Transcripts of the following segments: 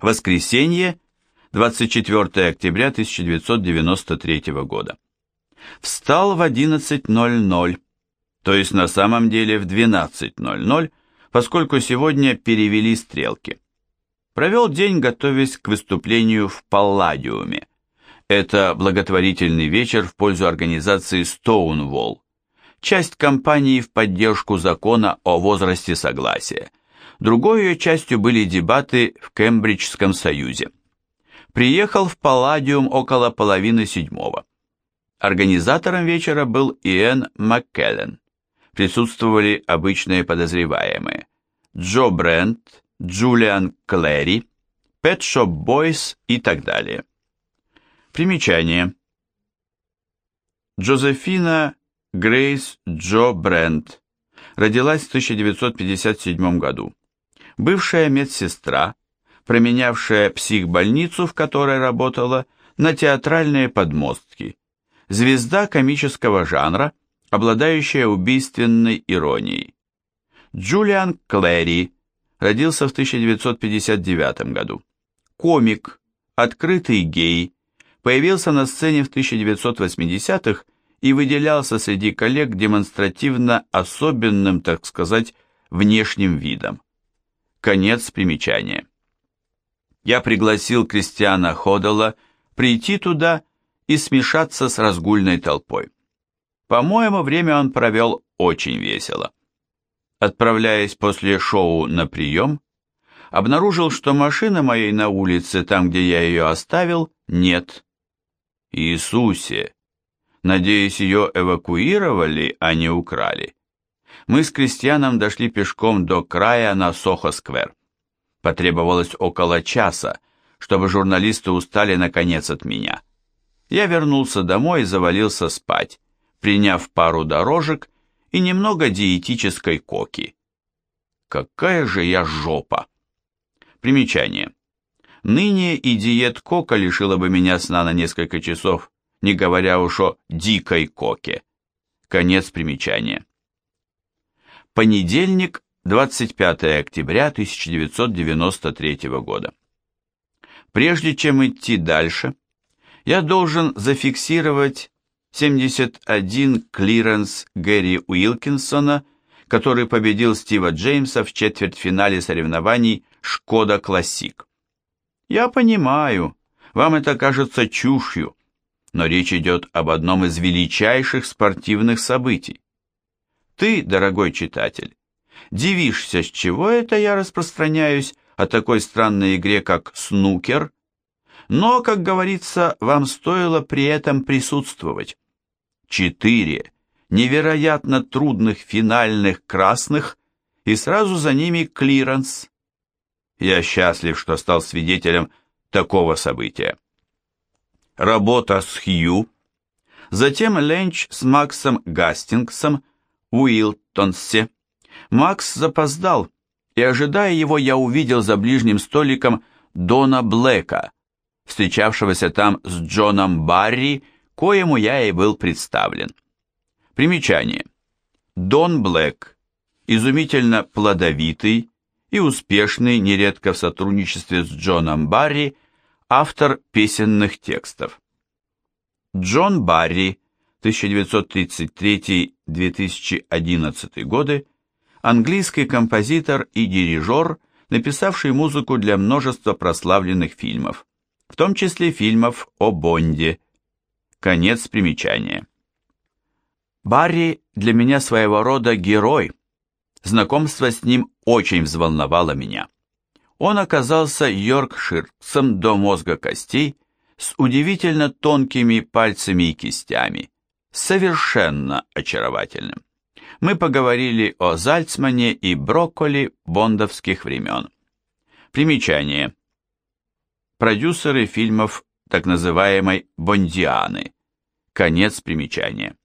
Воскресенье, 24 октября 1993 года. Встал в 11.00, то есть на самом деле в 12.00, поскольку сегодня перевели стрелки. Провел день, готовясь к выступлению в Палладиуме. Это благотворительный вечер в пользу организации Stonewall, часть кампании в поддержку закона о возрасте согласия. Другой ее частью были дебаты в Кембриджском союзе. Приехал в Палладиум около половины седьмого. Организатором вечера был Иэн Маккеллен. Присутствовали обычные подозреваемые. Джо Брент, Джулиан Клэри, Pet Shop Boys и так далее. Примечание. Джозефина Грейс Джо Брент родилась в 1957 году. Бывшая медсестра, променявшая психбольницу, в которой работала, на театральные подмостки. Звезда комического жанра, обладающая убийственной иронией. Джулиан Клэри родился в 1959 году. Комик, открытый гей, появился на сцене в 1980-х и выделялся среди коллег демонстративно особенным, так сказать, внешним видом. Конец примечания. Я пригласил Кристиана Ходола прийти туда и смешаться с разгульной толпой. По-моему, время он провел очень весело. Отправляясь после шоу на прием, обнаружил, что машины моей на улице, там, где я ее оставил, нет. Иисусе! Надеюсь, ее эвакуировали, а не украли. Мы с Кристианом дошли пешком до края на Сохо-сквер. Потребовалось около часа, чтобы журналисты устали наконец от меня. Я вернулся домой и завалился спать, приняв пару дорожек и немного диетической коки. Какая же я жопа! Примечание. Ныне и диет кока лишила бы меня сна на несколько часов, не говоря уж о дикой коке. Конец примечания. Понедельник, 25 октября 1993 года. Прежде чем идти дальше, я должен зафиксировать 71 клиренс Гэри Уилкинсона, который победил Стива Джеймса в четвертьфинале соревнований «Шкода Классик». Я понимаю, вам это кажется чушью, но речь идет об одном из величайших спортивных событий. Ты, дорогой читатель, дивишься, с чего это я распространяюсь о такой странной игре, как снукер, но, как говорится, вам стоило при этом присутствовать. Четыре невероятно трудных финальных красных и сразу за ними клиренс. Я счастлив, что стал свидетелем такого события работа с Хью, затем ленч с Максом Гастингсом в Уилтонсе. Макс запоздал, и, ожидая его, я увидел за ближним столиком Дона Блэка, встречавшегося там с Джоном Барри, коему я и был представлен. Примечание. Дон Блэк, изумительно плодовитый и успешный, нередко в сотрудничестве с Джоном Барри, автор песенных текстов. Джон Барри, 1933-2011 годы, английский композитор и дирижер, написавший музыку для множества прославленных фильмов, в том числе фильмов о Бонде. Конец примечания. Барри для меня своего рода герой. Знакомство с ним очень взволновало меня. Он оказался йоркширцем до мозга костей, с удивительно тонкими пальцами и кистями, совершенно очаровательным. Мы поговорили о Зальцмане и брокколи бондовских времен. Примечание. Продюсеры фильмов так называемой «Бондианы». Конец примечания.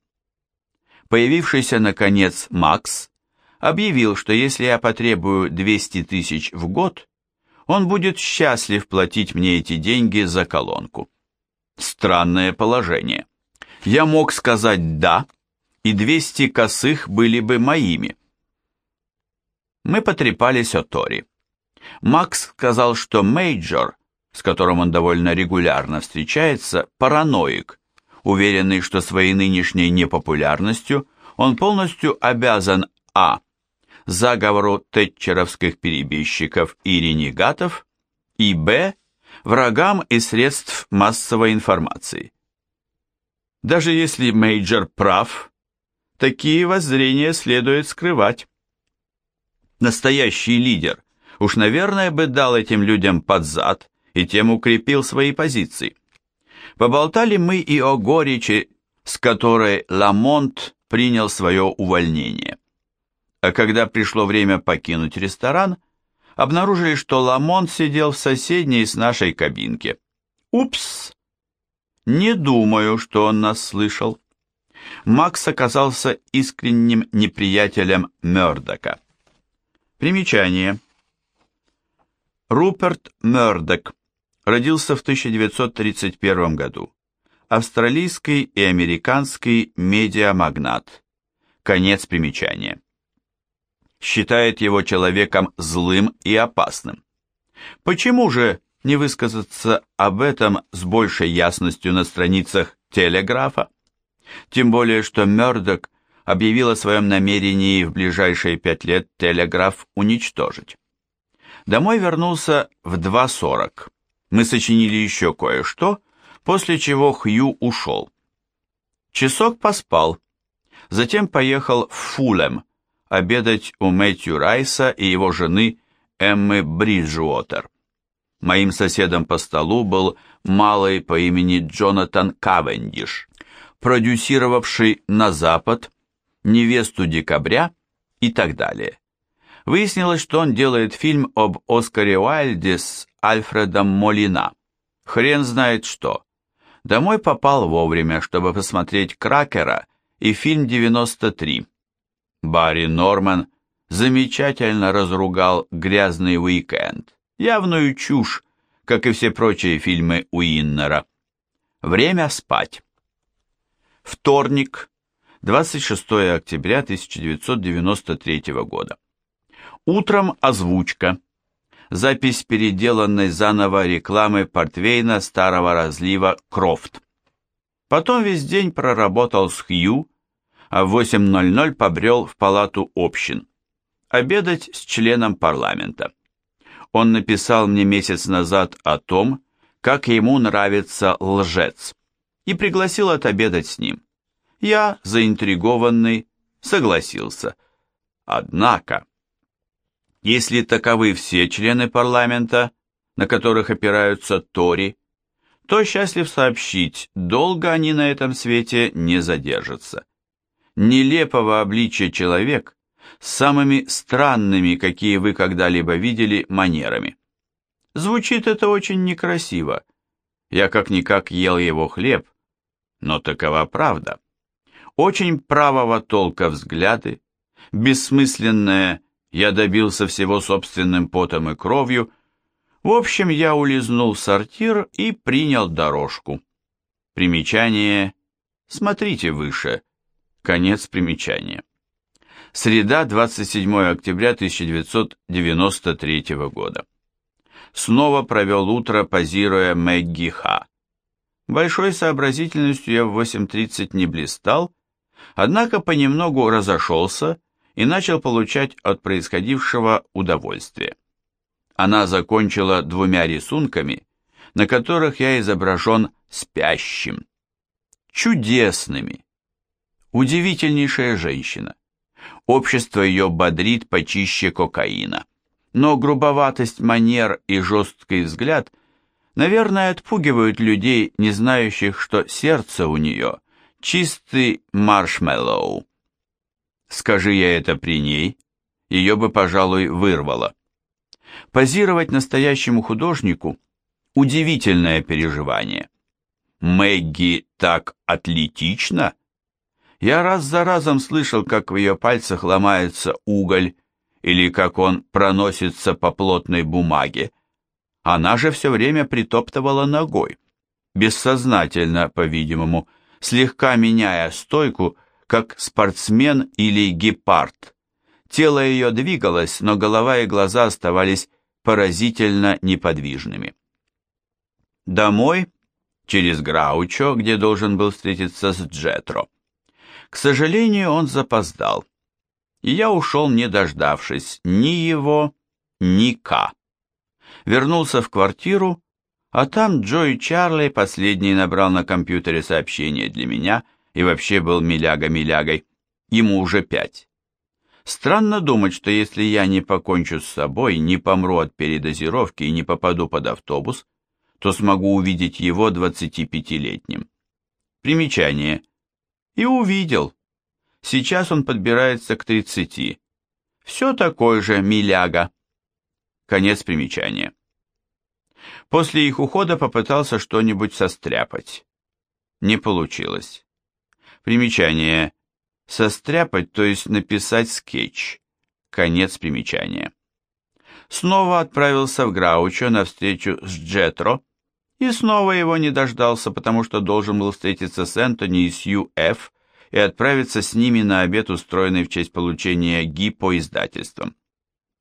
Появившийся, наконец, Макс объявил, что если я потребую 200 тысяч в год, он будет счастлив платить мне эти деньги за колонку. Странное положение. Я мог сказать «да», и 200 косых были бы моими. Мы потрепались о Тори. Макс сказал, что Мейджор, с которым он довольно регулярно встречается, параноик, уверенный, что своей нынешней непопулярностью он полностью обязан а. заговору тетчеровских перебежчиков и ренегатов, и б. врагам из средств массовой информации. Даже если Мейджор прав, такие воззрения следует скрывать. Настоящий лидер уж, наверное, бы дал этим людям под зад и тем укрепил свои позиции. Поболтали мы и о горечи, с которой Ламонт принял свое увольнение. А когда пришло время покинуть ресторан, обнаружили, что Ламонт сидел в соседней с нашей кабинке. Упс! Не думаю, что он нас слышал. Макс оказался искренним неприятелем Мёрдока. Примечание. Руперт Мёрдок родился в 1931 году. Австралийский и американский медиамагнат. Конец примечания. Считает его человеком злым и опасным. Почему же не высказаться об этом с большей ясностью на страницах телеграфа? Тем более, что Мёрдок объявил о своем намерении в ближайшие пять лет телеграф уничтожить. Домой вернулся в 2.40. Мы сочинили еще кое-что, после чего Хью ушел. Часок поспал, затем поехал в Фулем обедать у Мэтью Райса и его жены Эммы Бриджуотер. Моим соседом по столу был малый по имени Джонатан Кавендиш, продюсировавший «На Запад», «Невесту декабря» и так далее. Выяснилось, что он делает фильм об Оскаре Уайльде с Альфредом Молина. Хрен знает что. Домой попал вовремя, чтобы посмотреть «Кракера» и фильм «93». Барри Норман замечательно разругал «Грязный уикенд». Явную чушь, как и все прочие фильмы Уиннера. Время спать. Вторник, 26 октября 1993 года. Утром озвучка. Запись переделанной заново рекламы портвейна старого разлива «Крофт». Потом весь день проработал с Хью, а в 8.00 побрел в палату общин. Обедать с членом парламента. Он написал мне месяц назад о том, как ему нравится лжец, и пригласил отобедать с ним. Я, заинтригованный, согласился. Однако... Если таковы все члены парламента, на которых опираются Тори, то счастлив сообщить, долго они на этом свете не задержатся. Нелепого обличия человек с самыми странными, какие вы когда-либо видели, манерами. Звучит это очень некрасиво. Я как-никак ел его хлеб, но такова правда. Очень правого толка взгляды, бессмысленное я добился всего собственным потом и кровью. В общем, я улизнул в сортир и принял дорожку. Примечание. Смотрите выше. Конец примечания. Среда, 27 октября 1993 года. Снова провел утро, позируя Мэгги Ха. Большой сообразительностью я в 8.30 не блистал, однако понемногу разошелся и начал получать от происходившего удовольствие. Она закончила двумя рисунками, на которых я изображен спящим. Чудесными. Удивительнейшая женщина. Общество ее бодрит почище кокаина. Но грубоватость манер и жесткий взгляд, наверное, отпугивают людей, не знающих, что сердце у нее чистый маршмеллоу. Скажи я это при ней, ее бы, пожалуй, вырвало. Позировать настоящему художнику – удивительное переживание. Мэгги так атлетична. Я раз за разом слышал, как в ее пальцах ломается уголь, или как он проносится по плотной бумаге. Она же все время притоптывала ногой, бессознательно, по-видимому, слегка меняя стойку, как спортсмен или гепард. Тело ее двигалось, но голова и глаза оставались поразительно неподвижными. Домой, через Граучо, где должен был встретиться с Джетро. К сожалению, он запоздал, и я ушел, не дождавшись ни его, ни К. Вернулся в квартиру, а там Джо и Чарли последний набрал на компьютере сообщение для меня и вообще был миляга-милягой. Ему уже пять. Странно думать, что если я не покончу с собой, не помру от передозировки и не попаду под автобус, то смогу увидеть его 25-летним. Примечание. И увидел. Сейчас он подбирается к 30. Все такой же миляга. Конец примечания. После их ухода попытался что-нибудь состряпать. Не получилось. Примечание. Состряпать, то есть написать скетч. Конец примечания. Снова отправился в Граучо на встречу с Джетро, и снова его не дождался, потому что должен был встретиться с Энтони и Сью Ф. и отправиться с ними на обед, устроенный в честь получения ГИ по издательствам.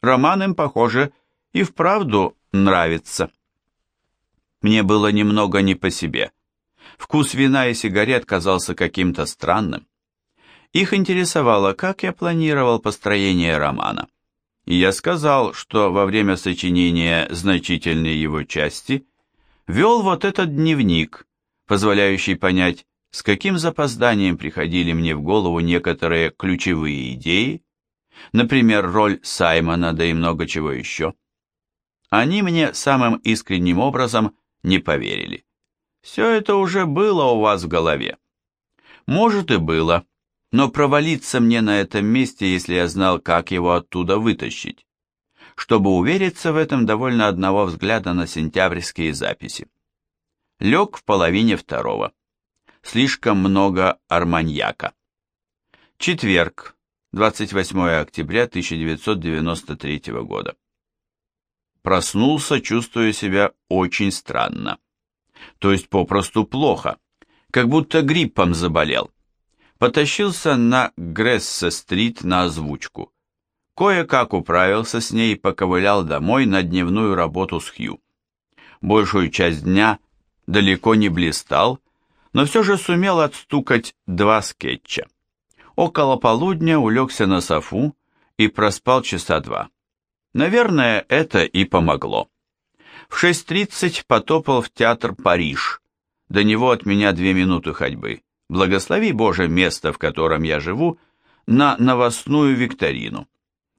Роман им, похоже, и вправду нравится. Мне было немного не по себе. Вкус вина и сигарет казался каким-то странным. Их интересовало, как я планировал построение романа. И я сказал, что во время сочинения значительной его части вел вот этот дневник, позволяющий понять, с каким запозданием приходили мне в голову некоторые ключевые идеи, например, роль Саймона, да и много чего еще. Они мне самым искренним образом не поверили. Все это уже было у вас в голове. Может и было, но провалиться мне на этом месте, если я знал, как его оттуда вытащить. Чтобы увериться в этом, довольно одного взгляда на сентябрьские записи. Лег в половине второго. Слишком много арманьяка. Четверг, 28 октября 1993 года. Проснулся, чувствуя себя очень странно. То есть попросту плохо, как будто гриппом заболел потащился на Грессе-стрит на озвучку. Кое-как управился с ней и поковылял домой на дневную работу с Хью. Большую часть дня далеко не блистал, но все же сумел отстукать два скетча. Около полудня улегся на софу и проспал часа два. Наверное, это и помогло. В 6.30 потопал в театр «Париж». До него от меня две минуты ходьбы благослови Боже место, в котором я живу, на новостную викторину.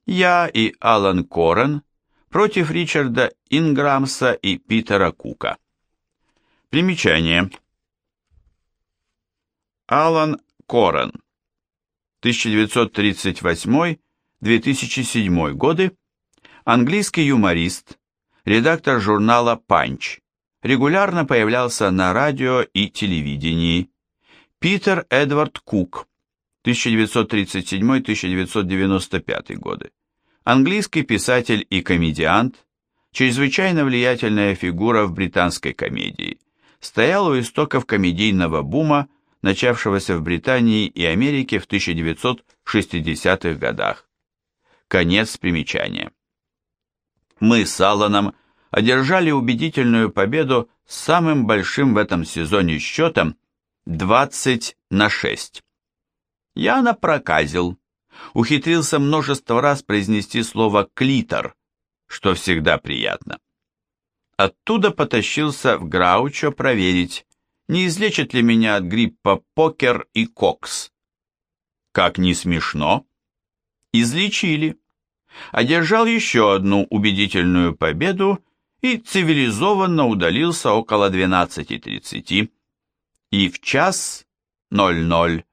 Я и Алан Корен против Ричарда Инграмса и Питера Кука. Примечание. Алан Корен, 1938-2007 годы, английский юморист, редактор журнала «Панч», регулярно появлялся на радио и телевидении, Питер Эдвард Кук, 1937-1995 годы. Английский писатель и комедиант, чрезвычайно влиятельная фигура в британской комедии. Стоял у истоков комедийного бума, начавшегося в Британии и Америке в 1960-х годах. Конец примечания. Мы с Алланом одержали убедительную победу с самым большим в этом сезоне счетом 20 на 6. Я напроказил, ухитрился множество раз произнести слово «клитор», что всегда приятно. Оттуда потащился в Граучо проверить, не излечат ли меня от гриппа покер и кокс. Как не смешно, излечили. Одержал еще одну убедительную победу и цивилизованно удалился около 12.30 и в час 00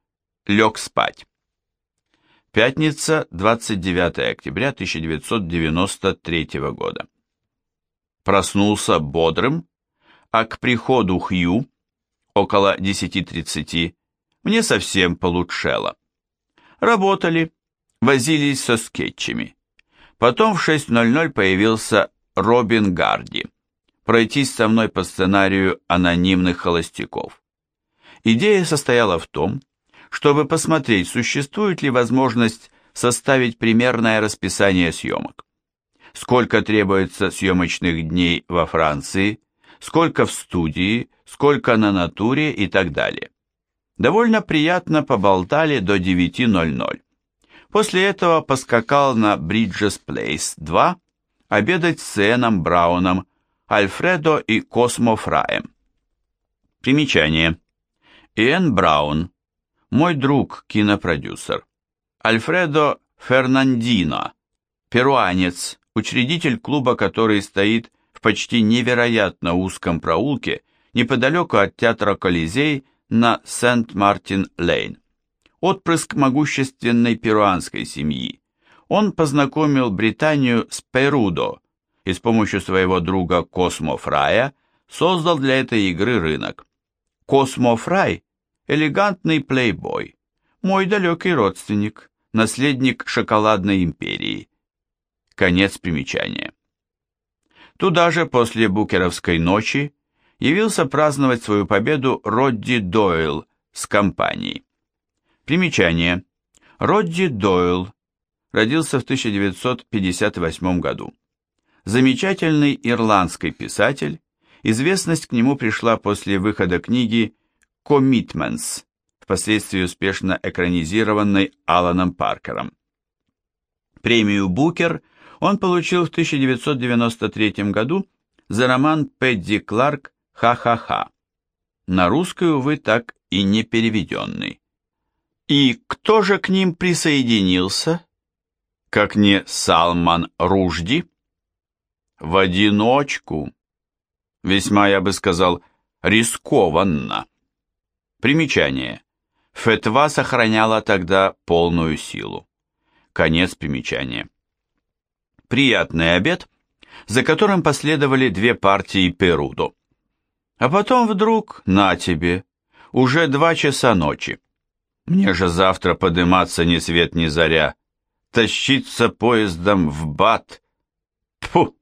лег спать. Пятница, 29 октября 1993 года. Проснулся бодрым, а к приходу Хью, около 10.30, мне совсем получшело. Работали, возились со скетчами. Потом в 6.00 появился Робин Гарди, пройтись со мной по сценарию анонимных холостяков. Идея состояла в том, чтобы посмотреть, существует ли возможность составить примерное расписание съемок. сколько требуется съемочных дней во Франции, сколько в студии, сколько на натуре и так далее. Довольно приятно поболтали до 9.00. После этого поскакал на Бриджес Плейс 2 обедать с Эном Брауном, Альфредо и Космо Фраем. Примечание. Иэн Браун, мой друг, кинопродюсер. Альфредо Фернандино, перуанец, учредитель клуба, который стоит в почти невероятно узком проулке неподалеку от театра Колизей на Сент-Мартин-Лейн. Отпрыск могущественной перуанской семьи. Он познакомил Британию с Перудо и с помощью своего друга Космо Фрая создал для этой игры рынок. Космо Фрай – элегантный плейбой, мой далекий родственник, наследник шоколадной империи. Конец примечания. Туда же после Букеровской ночи явился праздновать свою победу Родди Дойл с компанией. Примечание. Родди Дойл родился в 1958 году. Замечательный ирландский писатель, известность к нему пришла после выхода книги «Commitments», впоследствии успешно экранизированной Аланом Паркером. Премию Букер он получил в 1993 году за роман Пэдди Кларк «Ха-ха-ха», на русскую, увы, так и не переведенный. И кто же к ним присоединился? Как не Салман Ружди? В одиночку. Весьма, я бы сказал, рискованно. Примечание. Фетва сохраняла тогда полную силу. Конец примечания. Приятный обед, за которым последовали две партии Перудо. А потом вдруг, на тебе, уже два часа ночи. Мне же завтра подыматься ни свет ни заря, тащиться поездом в Бат. Фу!